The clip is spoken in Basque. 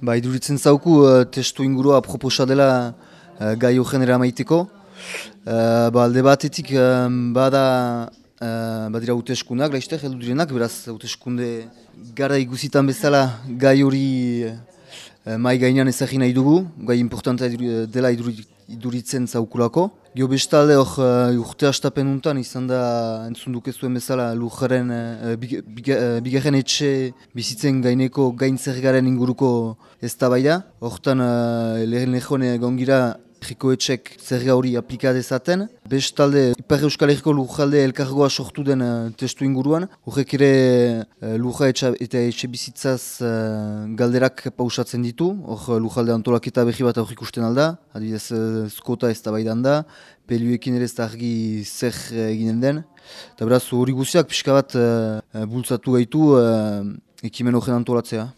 Ba, iduritzen zauku uh, testu ingurua proposa dela uh, gai horren maiteko. Uh, ba, alde batetik um, bada uh, badira hauteskundak, laizte, heldu direnak, beraz hauteskunde gara iguzitan bezala gai hori uh, mai gainean ezagin nahi dugu, gai importantea dela iduritzen zaukulako. Gio bestalde hor uh, urte astapen untan izan da entzun zuen bezala lujaren uh, bigarren etxe bizitzen gaineko gaintzergaren inguruko ez da bai da. Hortan uh, lehen lehone gongira Jiko etxek zerga hori aplikadezaten. Bestalde, Ipar Euskal Herriko lujalde elkargoa sortu den uh, testu inguruan. Horrek ere uh, luja eta etxe uh, galderak pausatzen ditu. Hor lujalde antolaketa behi bat aurrik usten alda. Adibidez, uh, skota ez da baidan da. Peluekin ere ez da argi zer eginen den. Eta beraz, hori guziak pixka bat bultzatu gaitu ekimen horren antolatzea.